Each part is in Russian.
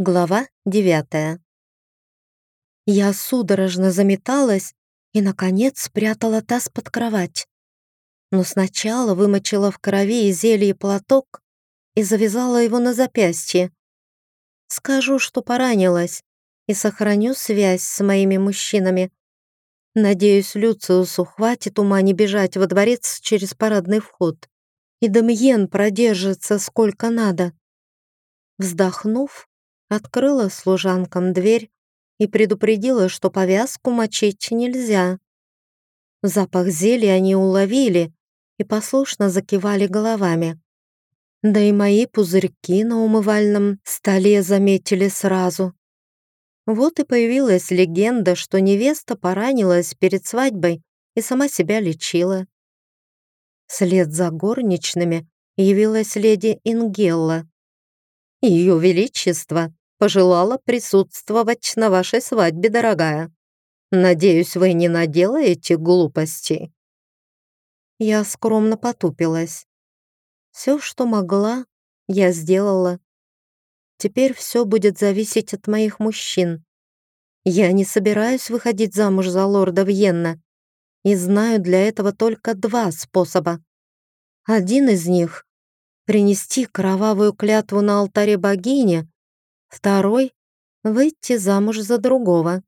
Глава девятая. Я судорожно заметалась и, наконец, спрятала таз под кровать. Но сначала вымочила в крови и зелье платок и завязала его на запястье. Скажу, что поранилась, и сохраню связь с моими мужчинами. Надеюсь, Люциусу хватит ума не бежать во дворец через парадный вход, и Дамьен продержится сколько надо. Вздохнув, открыла служанкам дверь и предупредила, что повязку мочить нельзя. Запах зелья они уловили и послушно закивали головами. Да и мои пузырьки на умывальном столе заметили сразу. Вот и появилась легенда, что невеста поранилась перед свадьбой и сама себя лечила. Вслед за горничными явилась леди Ингелла. Ее Величество пожелала присутствовать на вашей свадьбе, дорогая. Надеюсь, вы не наделаете глупостей». Я скромно потупилась. Все, что могла, я сделала. Теперь все будет зависеть от моих мужчин. Я не собираюсь выходить замуж за лорда Вьенна и знаю для этого только два способа. Один из них — принести кровавую клятву на алтаре богини Второй — выйти замуж за другого.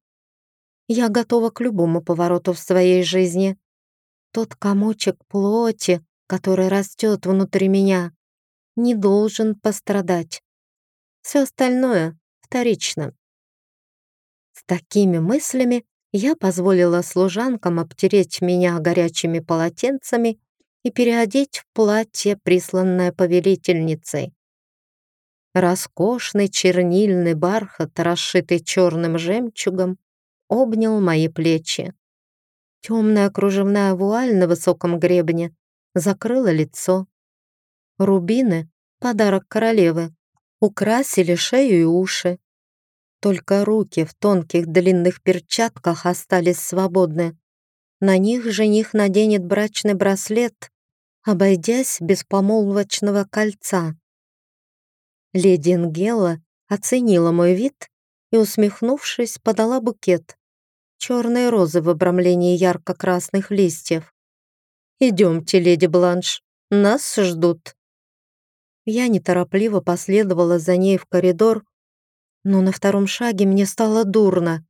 Я готова к любому повороту в своей жизни. Тот комочек плоти, который растет внутри меня, не должен пострадать. Все остальное вторично. С такими мыслями я позволила служанкам обтереть меня горячими полотенцами и переодеть в платье, присланное повелительницей. Роскошный чернильный бархат, расшитый черным жемчугом, обнял мои плечи. Темная кружевная вуаль на высоком гребне закрыла лицо. Рубины, подарок королевы, украсили шею и уши. Только руки в тонких длинных перчатках остались свободны. На них жених наденет брачный браслет, обойдясь без помолвочного кольца. Леди Ингела оценила мой вид и, усмехнувшись, подала букет. Черные розы в обрамлении ярко-красных листьев. «Идемте, леди Бланш, нас ждут». Я неторопливо последовала за ней в коридор, но на втором шаге мне стало дурно.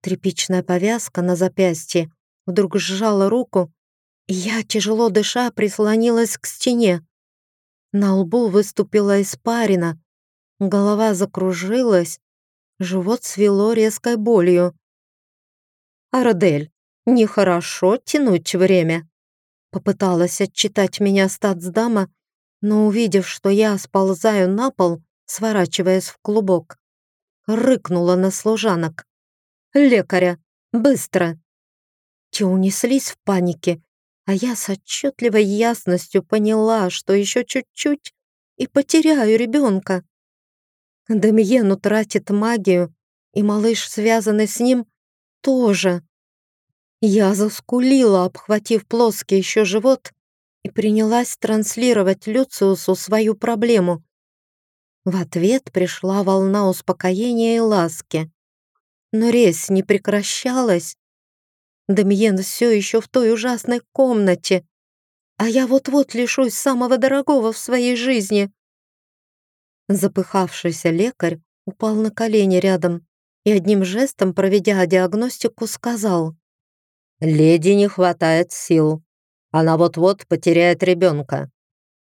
Тряпичная повязка на запястье вдруг сжала руку, и я, тяжело дыша, прислонилась к стене. На лбу выступила испарина, голова закружилась, живот свело резкой болью. «Ардель, нехорошо тянуть время», попыталась отчитать меня статсдама, но увидев, что я сползаю на пол, сворачиваясь в клубок, рыкнула на служанок. «Лекаря! Быстро!» Те унеслись в панике, а я с отчетливой ясностью поняла, что еще чуть-чуть и потеряю ребенка. Демьен утратит магию, и малыш, связанный с ним, тоже. Я заскулила, обхватив плоский еще живот, и принялась транслировать Люциусу свою проблему. В ответ пришла волна успокоения и ласки. Но резь не прекращалась, Демьен все еще в той ужасной комнате, а я вот-вот лишусь самого дорогого в своей жизни. Запыхавшийся лекарь упал на колени рядом и одним жестом, проведя диагностику, сказал. «Леди не хватает сил. Она вот-вот потеряет ребенка.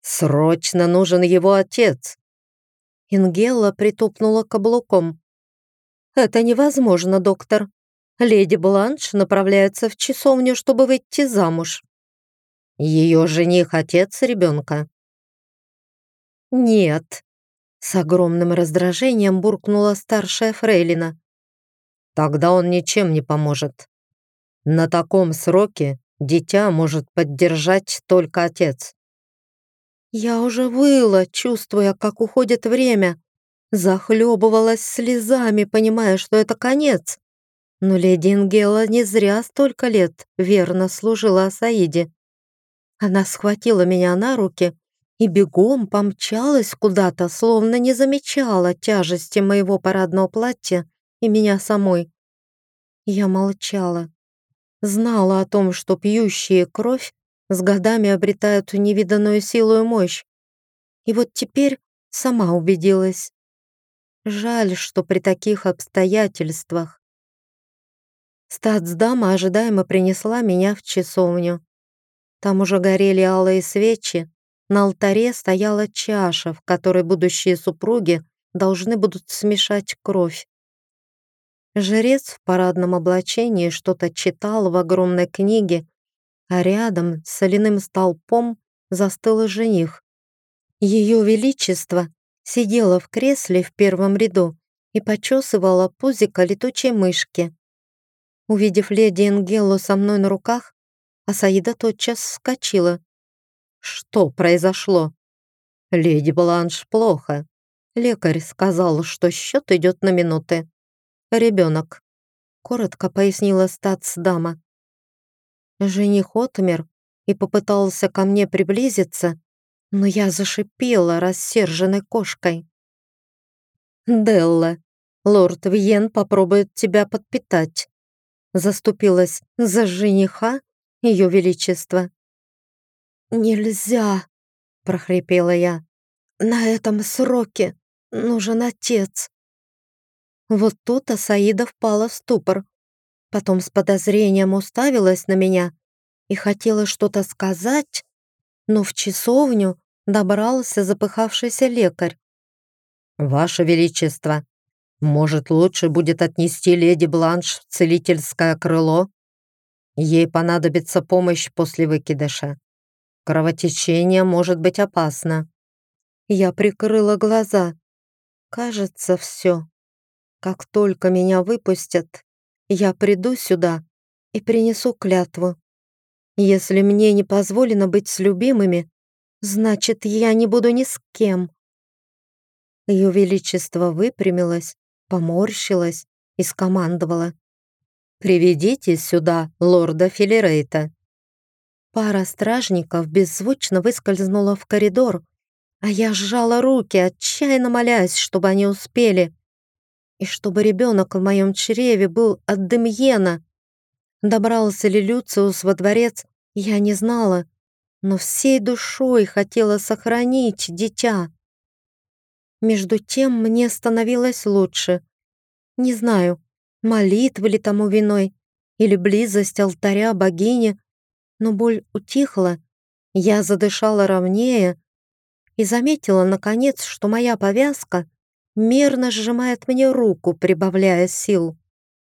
Срочно нужен его отец». Ингела притупнула каблуком. «Это невозможно, доктор леди Бланш направляется в часовню, чтобы выйти замуж. Ее жених отец ребенка. Нет, с огромным раздражением буркнула старшая фрейлина. Тогда он ничем не поможет. На таком сроке дитя может поддержать только отец. Я уже выла, чувствуя, как уходит время. Захлебывалась слезами, понимая, что это конец. Но леди Ингела не зря столько лет верно служила Асаиде. Она схватила меня на руки и бегом помчалась куда-то, словно не замечала тяжести моего парадного платья и меня самой. Я молчала. Знала о том, что пьющие кровь с годами обретают невиданную силу и мощь. И вот теперь сама убедилась. Жаль, что при таких обстоятельствах. Статсдама ожидаемо принесла меня в часовню. Там уже горели алые свечи, на алтаре стояла чаша, в которой будущие супруги должны будут смешать кровь. Жрец в парадном облачении что-то читал в огромной книге, а рядом с соляным столпом застыл жених. Ее Величество сидела в кресле в первом ряду и почесывала пузико летучей мышки. Увидев леди Энгелу со мной на руках, Асаида тотчас вскочила. «Что произошло?» «Леди Бланш плохо. Лекарь сказал, что счет идет на минуты. Ребенок», — коротко пояснила статс-дама. Жених отмер и попытался ко мне приблизиться, но я зашипела рассерженной кошкой. «Делла, лорд Виен попробует тебя подпитать», заступилась за жениха ее величество. «Нельзя!» — прохрипела я. «На этом сроке нужен отец». Вот тут Асаида впала в ступор. Потом с подозрением уставилась на меня и хотела что-то сказать, но в часовню добрался запыхавшийся лекарь. «Ваше Величество, может, лучше будет отнести леди Бланш в целительское крыло? Ей понадобится помощь после выкидыша. Кровотечение может быть опасно». Я прикрыла глаза. Кажется, все. Как только меня выпустят, я приду сюда и принесу клятву. Если мне не позволено быть с любимыми, значит, я не буду ни с кем. Ее Величество выпрямилась, поморщилась и скомандовала. «Приведите сюда лорда Филерейта». Пара стражников беззвучно выскользнула в коридор, а я сжала руки, отчаянно молясь, чтобы они успели, и чтобы ребенок в моем чреве был от Демьена, Добрался ли Люциус во дворец, я не знала, но всей душой хотела сохранить дитя. Между тем мне становилось лучше. Не знаю, молитвы ли тому виной или близость алтаря богини, но боль утихла, я задышала ровнее и заметила, наконец, что моя повязка мерно сжимает мне руку, прибавляя сил.